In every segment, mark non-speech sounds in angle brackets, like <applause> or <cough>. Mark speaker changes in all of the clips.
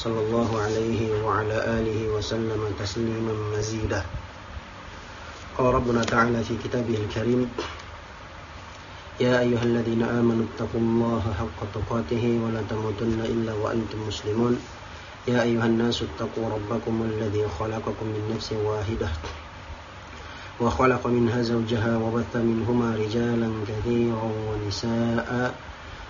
Speaker 1: صلى الله عليه وعلى آله وسلم تسليما مزيدا. قال ربنا تعالى في كتابه الكريم يا أيها الذين آمنوا اتقوا الله حق تقاته ولا تموتن إلا وأنتم مسلمون. يا أيها الناس اتقوا ربكم الذي خلقكم من نفس واحدة وخلق منها زوجها وبث منهما رجالا كثيرا ونساء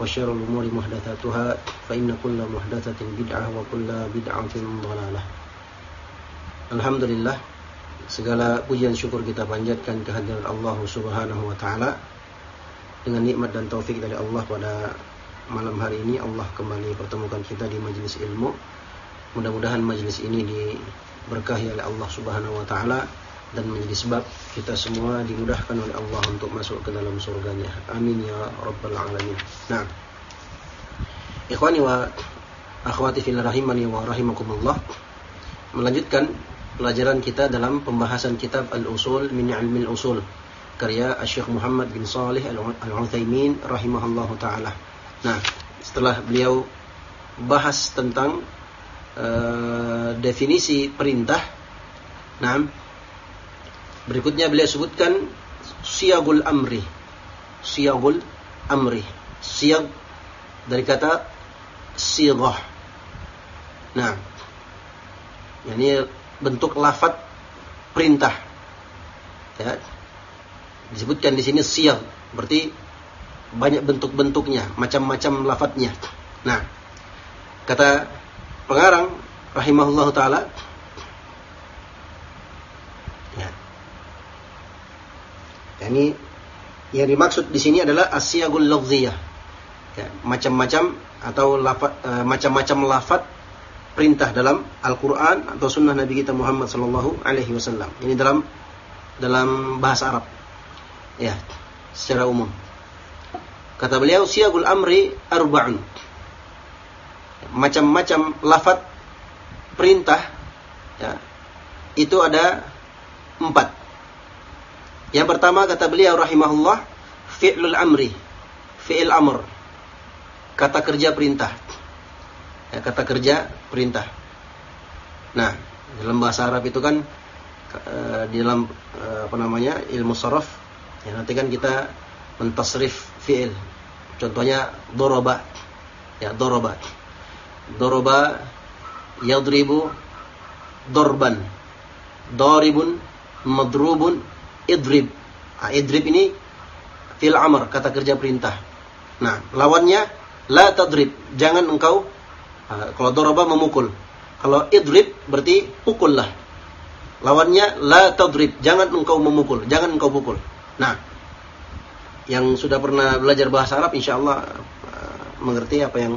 Speaker 1: وشر الأمور محدثاتها فإن كل محدثة بدعة وكل بدعة ضلالة Alhamdulillah segala pujian syukur kita panjatkan kehadiran Allah Subhanahu wa taala dengan nikmat dan taufik dari Allah pada malam hari ini Allah kembali pertemukan kita di majelis ilmu. Mudah-mudahan majelis ini diberkahi oleh Allah Subhanahu wa taala dan menjadi sebab kita semua dimudahkan oleh Allah untuk masuk ke dalam surganya. Amin ya rabbal alamin. Nah. Ikhwani wa akhwati fil rahimani wa rahimakumullah. Melanjutkan pelajaran kita dalam pembahasan kitab Al-Usul min Ilmi Al-Usul karya Syekh Muhammad bin Salih Al-Utsaimin rahimahullahu taala. Nah, setelah beliau bahas tentang uh, definisi perintah, nah Berikutnya beliau sebutkan siyagul amri. Siyagul amri. Siyag dari kata sirah. Nah, ini bentuk lafat perintah. Ya. Disebutkan di sini siyag, berarti banyak bentuk-bentuknya, macam-macam lafadznya. Nah, kata pengarang rahimahullah taala ini yang dimaksud di sini adalah asyagul lafziyah. Ya, macam-macam atau uh, macam-macam lafat perintah dalam Al-Qur'an atau sunnah Nabi kita Muhammad sallallahu alaihi wasallam. Ini dalam dalam bahasa Arab. Ya, secara umum. Kata beliau siyagul amri arba'un. Macam-macam lafat perintah ya, itu ada empat yang pertama kata beliau rahimahullah fi'lul amri. Fi'il amr. Kata kerja perintah. Ya, kata kerja perintah. Nah, dalam bahasa Arab itu kan uh, di dalam uh, apa namanya? ilmu sorof ya nanti kan kita mentasrif fi'il. Contohnya doroba. Ya, doroba. Doroba yadribu dorban. Doribun madrubun idrib. Nah, idrib ini fil amr, kata kerja perintah. Nah, lawannya la tadrib, jangan engkau uh, kalau doroba memukul. Kalau idrib berarti pukullah. Lawannya la tadrib, jangan engkau memukul, jangan engkau pukul. Nah, yang sudah pernah belajar bahasa Arab insya Allah uh, mengerti apa yang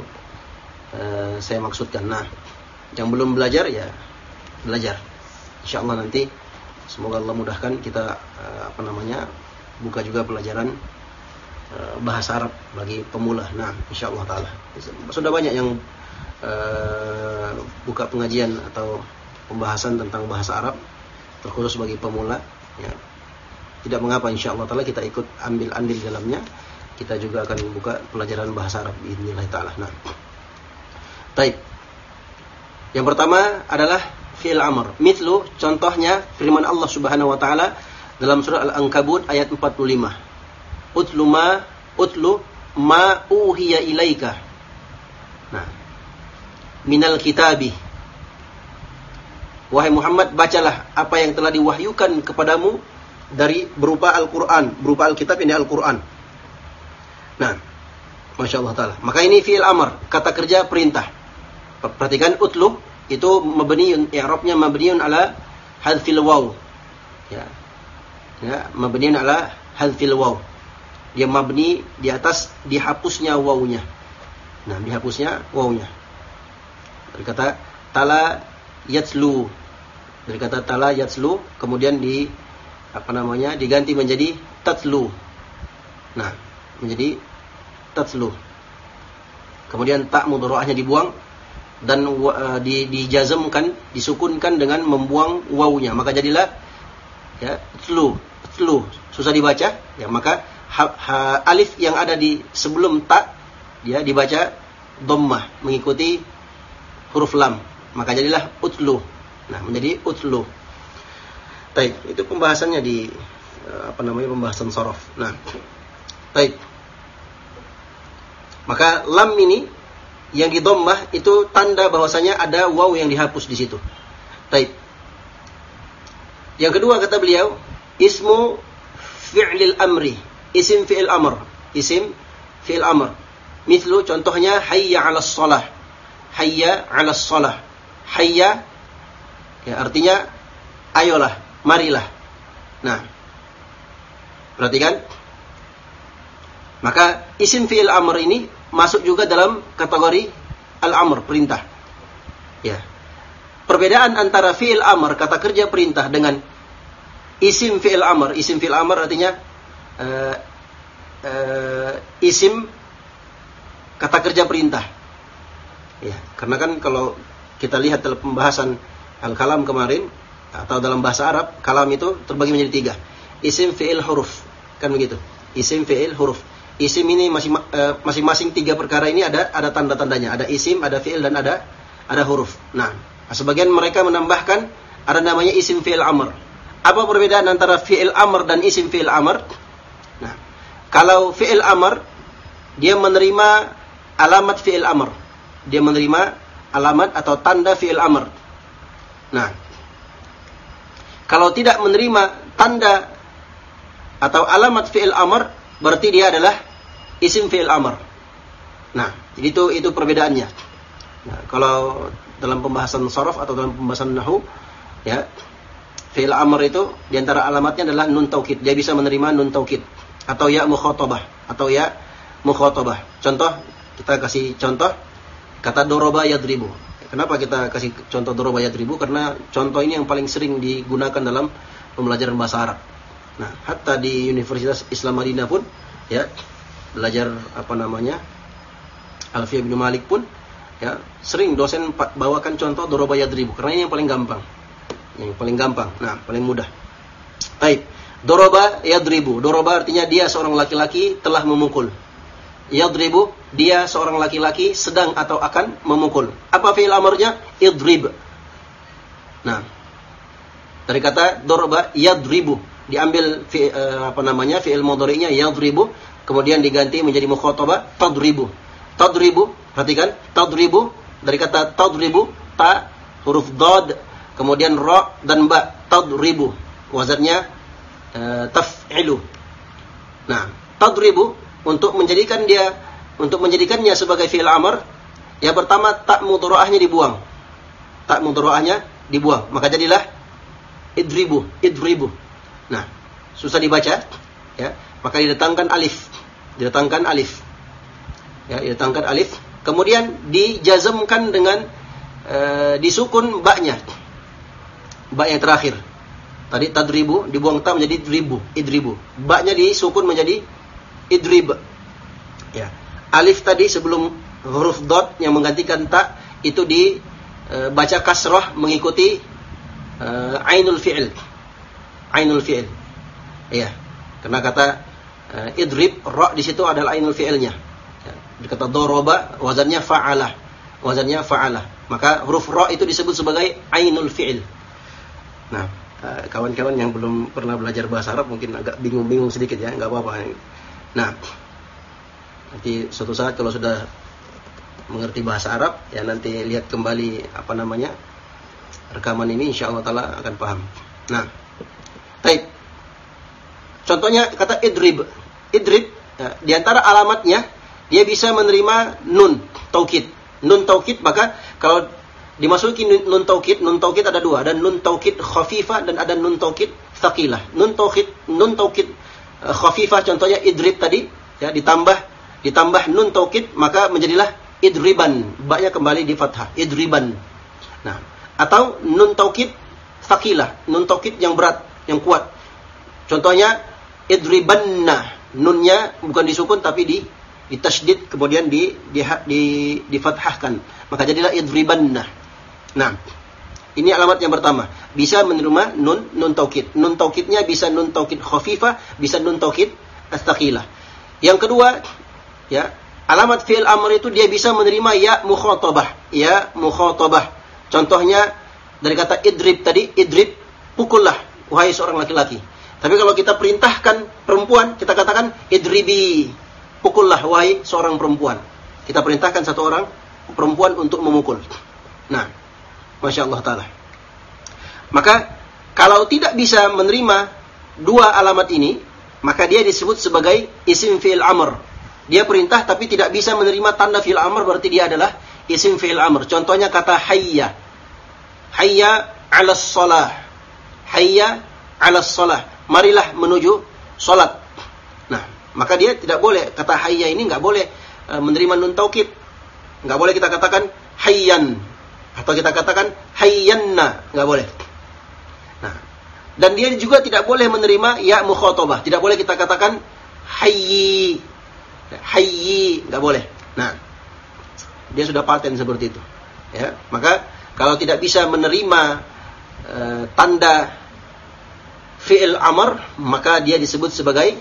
Speaker 1: uh, saya maksudkan. Nah, yang belum belajar ya belajar. Insya Allah nanti Semoga Allah mudahkan kita uh, apa namanya buka juga pelajaran uh, bahasa Arab bagi pemula. Nah, insya Allah taala sudah banyak yang uh, buka pengajian atau pembahasan tentang bahasa Arab terkhusus bagi pemula. Ya. Tidak mengapa insya Allah taala kita ikut ambil andil dalamnya. Kita juga akan buka pelajaran bahasa Arab Bismillah taala. Nah, Taib. Yang pertama adalah fi'il amr. Mithlu contohnya firman Allah Subhanahu wa taala dalam surah Al-Ankabut ayat 45. Utlu ma utlu ma uhiya ilaika. Nah. Minal kitabi. Wahai Muhammad, bacalah apa yang telah diwahyukan kepadamu dari berupa Al-Qur'an, berupa Alkitab ini Al-Qur'an. Nah, Masya Allah Ta'ala. Maka ini fi'il amr, kata kerja perintah. Perhatikan utlu itu mabniun, i'rabnya mabniun ala hadfil waw. Ya. Ya, mabniun ala hadfil waw. Dia mabni di atas dihapusnya wawnya. Nah, dihapusnya wawnya. Dari kata tala yatslu. Dari kata tala yatslu kemudian di apa namanya? diganti menjadi tatslu. Nah, menjadi tatslu. Kemudian tak mudharaahnya dibuang dan uh, di, dijazamkan, disukunkan dengan membuang wawunya. Maka jadilah ya tlu, tlu. Susah dibaca, ya maka ha, ha, alif yang ada di sebelum tak dia dibaca dhammah mengikuti huruf lam. Maka jadilah utlu. Nah, menjadi utlu. Baik, itu pembahasannya di uh, apa namanya pembahasan sorof. Nah, baik. Maka lam ini yang di itu tanda bahwasanya ada waw yang dihapus di situ. Baik. Yang kedua kata beliau, ismu fi'lil amri. Isim fi'il amr. Isim fi'il amr. Mithlu contohnya hayya 'alas shalah. Hayya 'alas shalah. Hayya ya artinya ayolah, marilah. Nah. Perhatikan. Maka isim fi'il amr ini masuk juga dalam kategori al-amr, perintah. Ya. Perbedaan antara fi'il amr, kata kerja perintah dengan isim fi'il amr. Isim fi'il amr artinya uh, uh, isim kata kerja perintah. Ya, karena kan kalau kita lihat dalam pembahasan al-kalam kemarin atau dalam bahasa Arab, kalam itu terbagi menjadi tiga. Isim fi'il huruf, kan begitu. Isim fi'il huruf isim ini eh, masing-masing tiga perkara ini ada ada tanda-tandanya. Ada isim, ada fiil dan ada ada huruf. Nah, sebagian mereka menambahkan ada namanya isim fiil amr. Apa perbedaan antara fiil amr dan isim fiil amr? Nah, kalau fiil amr dia menerima alamat fiil amr. Dia menerima alamat atau tanda fiil amr. Nah, kalau tidak menerima tanda atau alamat fiil amr, berarti dia adalah isim fi'il amr. Nah, itu itu perbedaannya. Nah, kalau dalam pembahasan sorof atau dalam pembahasan nahu, ya fi'il amr itu di antara alamatnya adalah nun taukid. Dia bisa menerima nun taukid atau ya mukhatabah atau ya mukhatabah. Contoh kita kasih contoh kata doroba yadribu. Kenapa kita kasih contoh doroba yadribu? Karena contoh ini yang paling sering digunakan dalam pembelajaran bahasa Arab. Nah, hatta di Universitas Islam Madinah pun ya belajar apa namanya Alfiyah bin Malik pun ya sering dosen bawakan contoh doroba yadribu karena ini yang paling gampang. Yang paling gampang. Nah paling mudah. Baik. Doroba yadribu doroba artinya dia seorang laki-laki telah memukul. Yadribu dia seorang laki-laki sedang atau akan memukul. Apa fi'il amarnya? Idrib. Nah dari kata doroba yadribu diambil fi, uh, apa namanya fi'il mudhari'nya yadribu kemudian diganti menjadi mukhatabah tadribu. Tadribu, perhatikan, tadribu dari kata tadribu ta huruf dad kemudian ra dan ba tadribu. Wazannya uh, taf'ilu. Nah, tadribu untuk menjadikan dia untuk menjadikannya sebagai fi'il amr yang pertama tak mudharaahnya dibuang. Tak mudharaahnya dibuang. Maka jadilah idribu, idribu. Nah, susah dibaca ya, maka didatangkan alif didatangkan alif. Ya, didatangkan alif. Kemudian dijazamkan dengan e, disukun baknya. Bak yang terakhir. Tadi tadribu dibuang ta menjadi dribu, idribu. Baknya disukun menjadi idrib. Ya. Alif tadi sebelum huruf dot yang menggantikan ta itu dibaca e, kasrah mengikuti e, ainul fi'il. Ainul fi'il. Ya. Karena kata uh, idrib ra di situ adalah ainul fi'ilnya. Ya, kata doroba wazannya fa'alah. Wazannya fa'alah. Maka huruf ra itu disebut sebagai ainul fi'il. Nah, eh, kawan-kawan uh, yang belum pernah belajar bahasa Arab mungkin agak bingung-bingung sedikit ya, nggak apa-apa. Nah, nanti suatu saat kalau sudah mengerti bahasa Arab ya nanti lihat kembali apa namanya rekaman ini insya Allah akan paham. Nah. Contohnya kata idrib. Idrib ya, di antara alamatnya dia bisa menerima nun taukid. Nun taukid maka kalau dimasuki nun taukid, nun taukid ada dua, ada nun taukid khafifah dan ada nun taukid thaqilah. Nun taukid nun taukid uh, khafifah contohnya idrib tadi ya ditambah ditambah nun taukid maka menjadilah idriban. Baknya kembali di fathah, idriban. Nah, atau nun taukid thaqilah, nun taukid yang berat, yang kuat. Contohnya idribanna. Nunnya bukan disukun tapi di ditasydid kemudian di di di, di fathahkan. Maka jadilah idribanna. Nah, ini alamat yang pertama. Bisa menerima nun nun taukid. Nun taukidnya bisa nun taukid khafifah, bisa nun taukid astaqilah. Yang kedua, ya, alamat fi'il amr itu dia bisa menerima ya mukhatabah, ya mukhatabah. Contohnya dari kata idrib tadi, idrib pukullah wahai seorang laki-laki. Tapi kalau kita perintahkan perempuan, kita katakan idribi, pukullah wahai seorang perempuan. Kita perintahkan satu orang perempuan untuk memukul. Nah, masya Allah taala. Maka kalau tidak bisa menerima dua alamat ini, maka dia disebut sebagai isim fi'il amr. Dia perintah tapi tidak bisa menerima tanda fi'il amr berarti dia adalah isim fi'il amr. Contohnya kata hayya. Hayya 'ala shalah. Hayya 'ala shalah marilah menuju sholat. Nah, maka dia tidak boleh kata hayya ini nggak boleh e, menerima nun taukid. Nggak boleh kita katakan hayyan atau kita katakan hayyanna, nggak boleh. Nah, dan dia juga tidak boleh menerima ya mukhatabah. Tidak boleh kita katakan hayyi. Hayyi, nggak boleh. Nah, dia sudah paten seperti itu. Ya, maka kalau tidak bisa menerima e, tanda fi'il amr maka dia disebut sebagai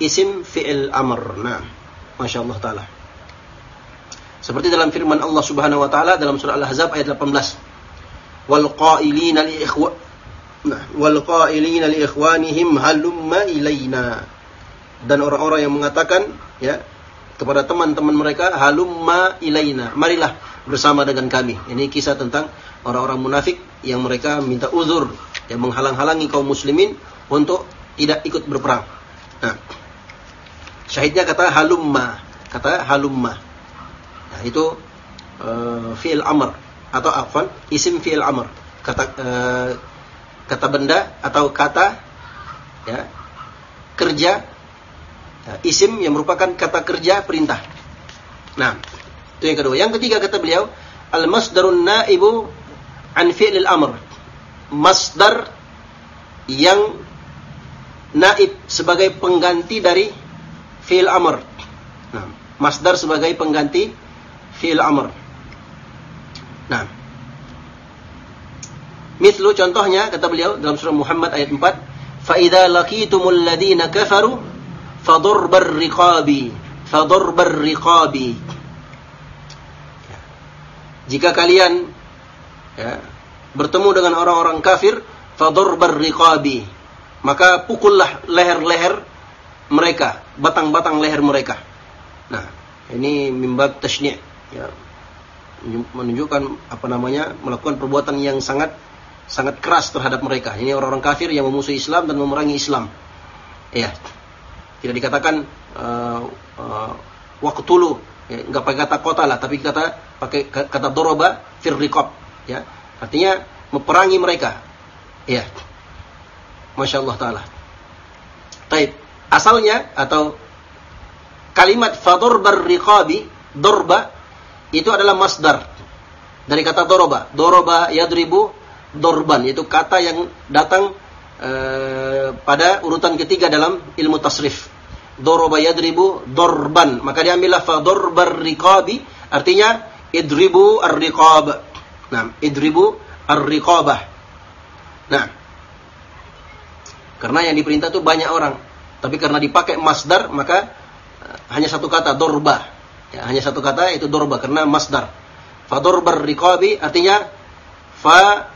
Speaker 1: isim fi'il amr. Nah, Masya Allah Ta'ala. Seperti dalam firman Allah Subhanahu wa taala dalam surah Al-Ahzab ayat 18. Wal qailina li ikhwa Nah, ikhwanihim halumma ilaina. Dan orang-orang yang mengatakan ya kepada teman-teman mereka halumma ilaina. Marilah bersama dengan kami. Ini kisah tentang orang-orang munafik yang mereka minta uzur yang menghalang-halangi kaum muslimin untuk tidak ikut berperang. Nah, syahidnya kata halumma, kata halumma. Nah, itu uh, fi'il amr atau afan isim fi'il amr. Kata uh, kata benda atau kata ya kerja ya, isim yang merupakan kata kerja perintah. Nah, itu yang kedua. Yang ketiga kata beliau al-masdarun naibu an fi'lil amr masdar yang naib sebagai pengganti dari fi'il amr. Nah, masdar sebagai pengganti fi'il amr. Nah, Mislu contohnya kata beliau dalam surah Muhammad ayat 4, "Fa idza laqitumul ladzina kafaru fadurbar riqabi, fadurbar riqabi." Jika kalian ya, bertemu dengan orang-orang kafir, fadurbar riqabi. Maka pukullah leher-leher mereka, batang-batang leher mereka. Nah, ini mimbab tashni' ya. menunjukkan apa namanya? melakukan perbuatan yang sangat sangat keras terhadap mereka. Ini orang-orang kafir yang memusuhi Islam dan memerangi Islam. Ya. Tidak dikatakan uh, uh, waqtulu, ya, enggak pakai kata kota lah, tapi kata pakai kata doroba fir ya Artinya meperangi mereka. Ya. Masya Allah Ta'ala. Taib. Asalnya atau kalimat fadorbar riqabi, dorba, itu adalah masdar. Dari kata doroba. Doroba yadribu dorban. Itu kata yang datang uh, pada urutan ketiga dalam ilmu tasrif. Doroba yadribu dorban. Maka diambillah fadorbar riqabi. Artinya idribu ar-riqab Nah, idribu ar-riqabah. Nah, karena yang diperintah itu banyak orang, tapi karena dipakai masdar maka uh, hanya satu kata dorba. Ya, hanya satu kata itu dorba karena masdar. Fadorbar riqabi artinya fa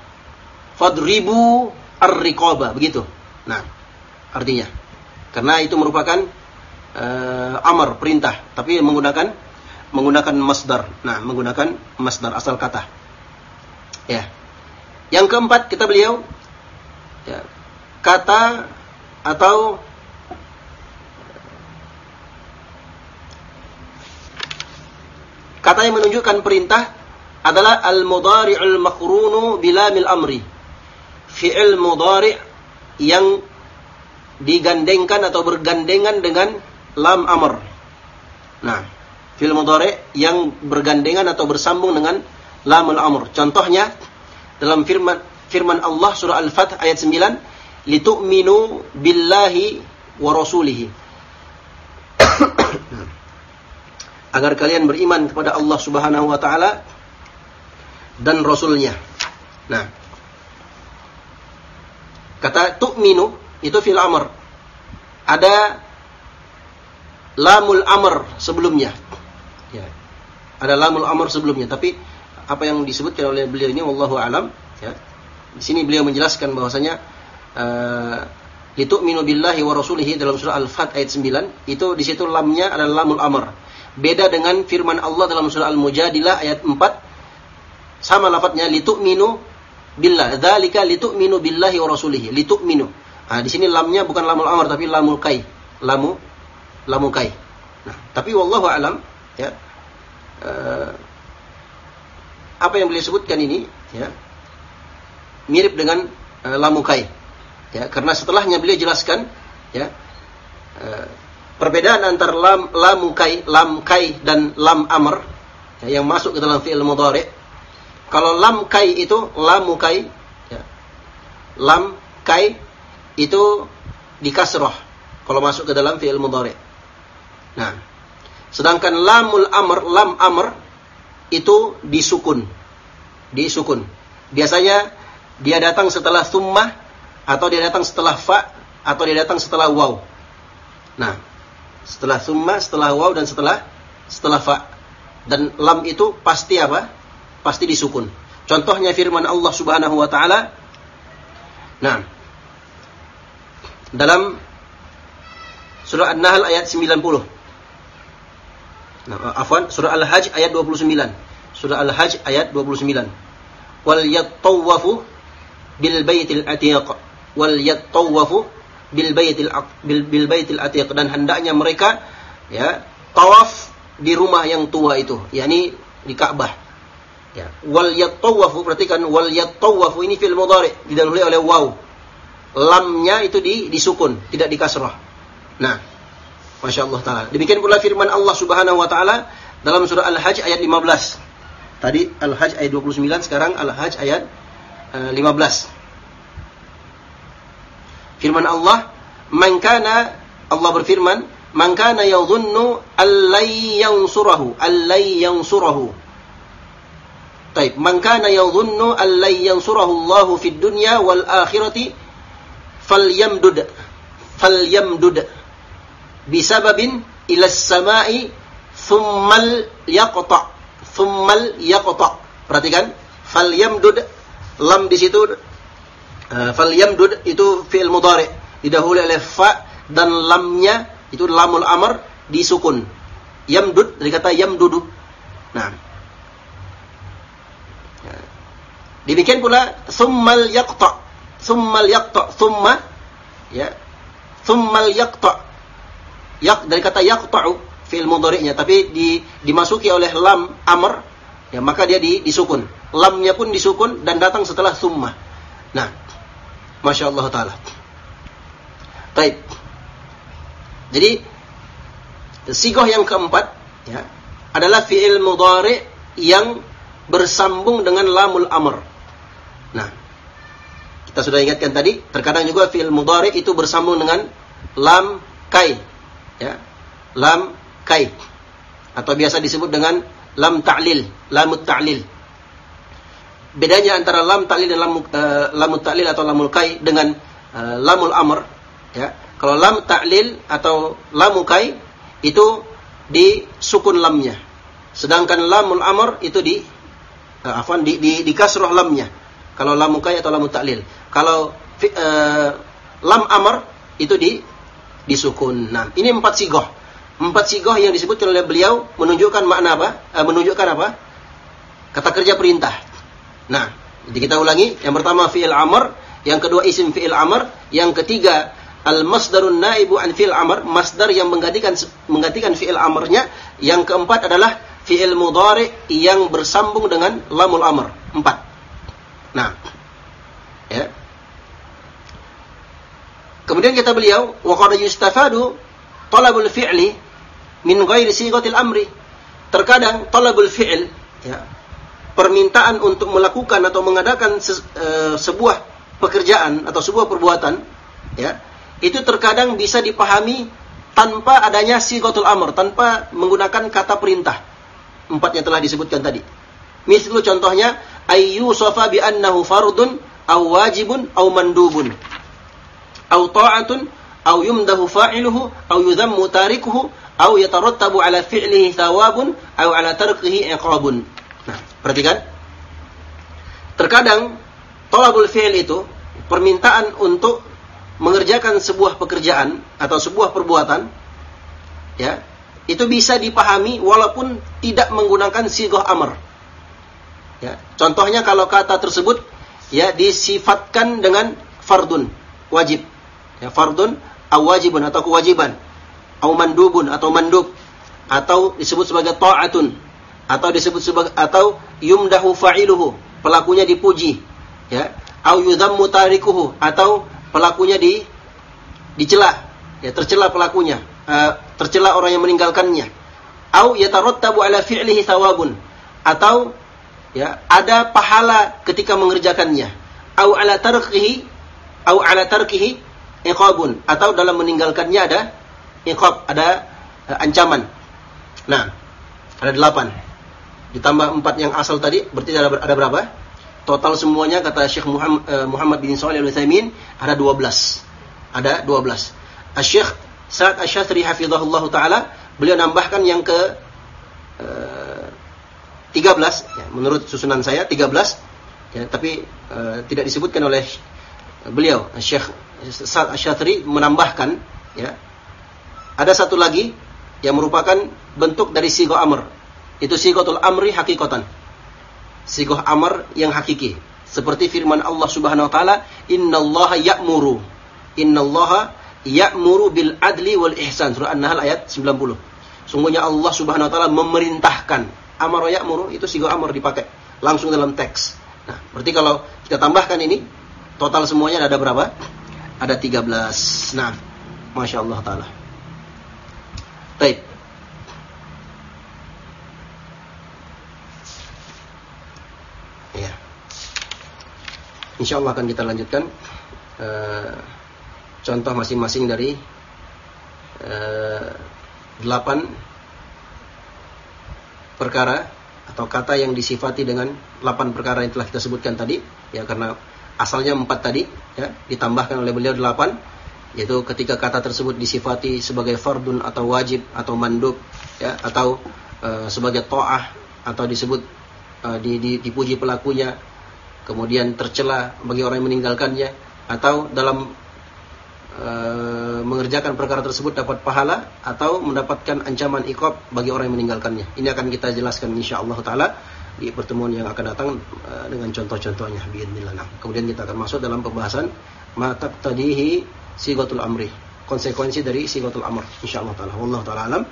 Speaker 1: fadribu ar-riqabah begitu. Nah, artinya karena itu merupakan uh, amar perintah tapi menggunakan menggunakan masdar. Nah, menggunakan masdar asal kata. Ya. Yang keempat kita beliau ya, kata atau kata yang menunjukkan perintah adalah al-mudari'ul makrunu bilamil amri. Fi'il mudari' yang digandengkan atau bergandengan dengan lam amr. Nah, fi'il mudhari' yang bergandengan atau bersambung dengan lamul amr. Contohnya dalam firman firman Allah surah Al-Fath ayat 9, "Litu'minu billahi wa rasulihi." <coughs> Agar kalian beriman kepada Allah Subhanahu wa taala dan rasulnya. Nah, kata tu'minu itu fil amr. Ada lamul amr sebelumnya. Ya. Ada lamul amr sebelumnya, tapi apa yang disebutkan oleh beliau ini wallahu alam ya di sini beliau menjelaskan bahwasanya uh, itu minu billahi wa rasulihi dalam surah Al-Fat ayat 9 itu di situ lamnya adalah lamul amr. Beda dengan firman Allah dalam surah Al-Mujadilah ayat 4 sama lafadznya litu'minu billah. Dzalika litu'minu billahi wa rasulihi. Litu'minu. Nah, di sini lamnya bukan lamul amr tapi lamul kai. Lamu lamu kai. Nah, tapi wallahu alam ya. Uh, apa yang beliau sebutkan ini ya mirip dengan uh, lamukai. Ya, karena setelahnya beliau jelaskan ya uh, perbedaan antara lam lamukai, lam kai dan lam amr ya, yang masuk ke dalam fi'il mudhari. Kalau lam kai itu lamukai ya. Lam itu di kasrah kalau masuk ke dalam fi'il mudhari. Nah, sedangkan lamul amr, lam amr itu disukun. Disukun. Biasanya dia datang setelah summa atau dia datang setelah fa atau dia datang setelah waw. Nah, setelah summa, setelah waw dan setelah setelah fa. Dan lam itu pasti apa? Pasti disukun. Contohnya firman Allah Subhanahu wa taala Nah, dalam surah An-Nahl ayat 90. Nah, afwan, surah Al-Hajj ayat 29. Surah Al-Hajj ayat 29. Wal yattawafu bil baitil atiq. Wal yattawafu bil baitil bil, bil baitil atiq. Dan hendaknya mereka ya tawaf di rumah yang tua itu yakni di Ka'bah ya. Wal yattawafu perhatikan wal yattawafu ini fil mudhari didahului oleh waw. Lamnya itu di disukun tidak di kasrah. Nah Masya Allah Ta'ala. Demikian pula firman Allah Subhanahu Wa Ta'ala dalam surah Al-Hajj ayat 15. Tadi Al-Hajj ayat 29, sekarang Al-Hajj ayat 15. Eh, firman Allah, "Man kana Allah berfirman, "Man kana yadhunnu allai yansurahu, allai yansurahu." Baik, "Man kana yadhunnu allai yansurahu Allah fid dunya wal akhirati falyamdud falyamdud bisababin ila samai thummal yaqta. Thummal yaqta. Perhatikan falyamdud lam di situ uh, fal yamdud itu fi'il mudhari. Didahului oleh fa dan lamnya itu lamul amr disukun yamdud dari kata yamdudu. Nah. Demikian pula summal yaqta. Summal yaqta summa ya. Summal yaqta yak dari kata yaqta'u fi'il mudhari'nya tapi di, dimasuki oleh lam amr ya maka dia di, disukun lamnya pun disukun dan datang setelah summa. Nah, masya Allah taala. Baik. Jadi sigoh yang keempat ya adalah fiil mudhari yang bersambung dengan lamul amr. Nah, kita sudah ingatkan tadi, terkadang juga fiil mudhari itu bersambung dengan lam kai. Ya. Lam kai. Atau biasa disebut dengan lam ta'lil, lamut ta'lil. Bedanya antara lam ta'lil dan lam uh, lamut ta'lil atau lamul kai dengan uh, lamul amr ya. Kalau lam ta'lil atau lamul kai itu di sukun lamnya. Sedangkan lamul amr itu di uh, afwan di, di, di kasroh lamnya. Kalau lamul kai atau lamul ta'lil. Kalau uh, lam amr itu di di sukun nah ini empat sigoh empat sigoh yang disebutkan oleh beliau menunjukkan makna apa uh, menunjukkan apa kata kerja perintah Nah, jadi kita ulangi. Yang pertama fi'il amr, yang kedua isim fi'il amr, yang ketiga al-masdarun naibu an fi'il amr, masdar yang menggantikan menggantikan fi'il amrnya, yang keempat adalah fi'il mudhari yang bersambung dengan lamul amr. Empat. Nah. Ya. Kemudian kata beliau, wa qad yustafadu talabul fi'li min ghairi sighatil amri. Terkadang talabul fi'l ya, permintaan untuk melakukan atau mengadakan se, e, sebuah pekerjaan atau sebuah perbuatan ya, itu terkadang bisa dipahami tanpa adanya sighatul amr, tanpa menggunakan kata perintah. Empatnya telah disebutkan tadi. Mislu contohnya ayyu sofa bi annahu fardun aw wajibun aw mandubun aw ta'atun aw yumdahu fa'iluhu aw yudhammu tarikuhu aw yatarattabu ala fi'lihi thawabun aw ala tarkihi iqabun. Nah, perhatikan. Terkadang tolabul fi'il itu permintaan untuk mengerjakan sebuah pekerjaan atau sebuah perbuatan ya, itu bisa dipahami walaupun tidak menggunakan sigoh amr. Ya, contohnya kalau kata tersebut ya disifatkan dengan fardun, wajib. Ya, fardun awajibun atau kewajiban. Au mandubun atau mandub. Atau disebut sebagai ta'atun. Atau disebut sebagai atau yumdahu fa'iluhu, pelakunya dipuji, ya. Au yudhammu tarikuhu. Atau pelakunya di dicela, ya tercela pelakunya, uh, tercela orang yang meninggalkannya. Au yatarattabu ala fi'lihi thawabun. Atau ya ada pahala ketika mengerjakannya. Au ala tarkihi au ala tarkihi iqabun. Atau dalam meninggalkannya ada iqab ada uh, ancaman. Nah ada delapan. Ditambah empat yang asal tadi berarti ada, ada berapa? Total semuanya kata Syekh Muhammad, uh, Muhammad bin Shalih Al Utsaimin ada 12 ada 12 Syekh Sa'ad Asy-Syafri hafizahullah taala beliau nambahkan yang ke uh, 13 ya, menurut susunan saya 13 ya, tapi uh, tidak disebutkan oleh beliau Syekh Sa'ad Asy-Syatri menambahkan ya ada satu lagi yang merupakan bentuk dari sigoh amr. Itu sigotul amri hakikotan. Sigoh amr yang hakiki. Seperti firman Allah Subhanahu wa taala innallaha ya'muru. Innallaha ya'muru bil adli wal ihsan. Surah An-Nahl ayat 90 sungguhnya Allah Subhanahu wa taala memerintahkan. Amar ya'muru itu sigo amar dipakai langsung dalam teks. Nah, berarti kalau kita tambahkan ini total semuanya ada berapa? Ada 13. Nah, Masya Allah Ta'ala. Baik. Ya. Insya Allah akan kita lanjutkan uh, contoh masing-masing dari uh, delapan perkara atau kata yang disifati dengan 8 perkara yang telah kita sebutkan tadi ya karena asalnya 4 tadi ya ditambahkan oleh beliau 8 yaitu ketika kata tersebut disifati sebagai fardun atau wajib atau mandub ya atau e, sebagai to'ah atau disebut e, di, di, dipuji pelakunya kemudian tercela bagi orang yang meninggalkannya atau dalam e, mengerjakan perkara tersebut dapat pahala atau mendapatkan ancaman ikob bagi orang yang meninggalkannya. Ini akan kita jelaskan insyaallah taala di pertemuan yang akan datang e, dengan contoh-contohnya biidznillah. Kemudian kita akan masuk dalam pembahasan mata tadihi sigatul amri. Konsekuensi dari sigatul amr insyaallah taala. Wallahu taala alam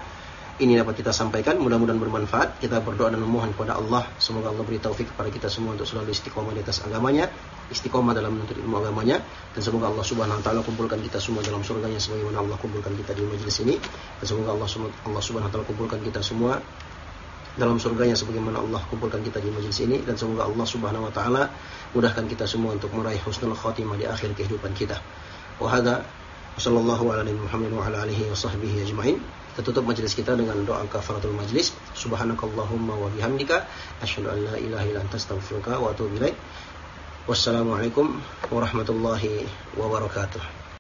Speaker 1: ini dapat kita sampaikan. Mudah-mudahan bermanfaat. Kita berdoa dan memohon kepada Allah. Semoga Allah beri taufik kepada kita semua untuk selalu istiqomah di atas agamanya. Istiqomah dalam menuntut ilmu agamanya. Dan semoga Allah subhanahu wa ta'ala kumpulkan kita semua dalam surganya. Sebagaimana Allah kumpulkan kita di majelis ini. Dan semoga Allah, Allah subhanahu wa ta'ala kumpulkan kita semua dalam surganya sebagaimana Allah kumpulkan kita di majelis ini dan semoga Allah Subhanahu wa taala mudahkan kita semua untuk meraih husnul khatimah di akhir kehidupan kita. Wa hadza sallallahu ala Muhammad wa alihi wa sahbihi ajmain. Kita tutup majelis kita dengan doa kafaratul majlis. Subhanakallahumma wa bihamdika asyhadu an la ilaha illa anta astaghfiruka wa atubu ilaik. Wassalamualaikum warahmatullahi wabarakatuh.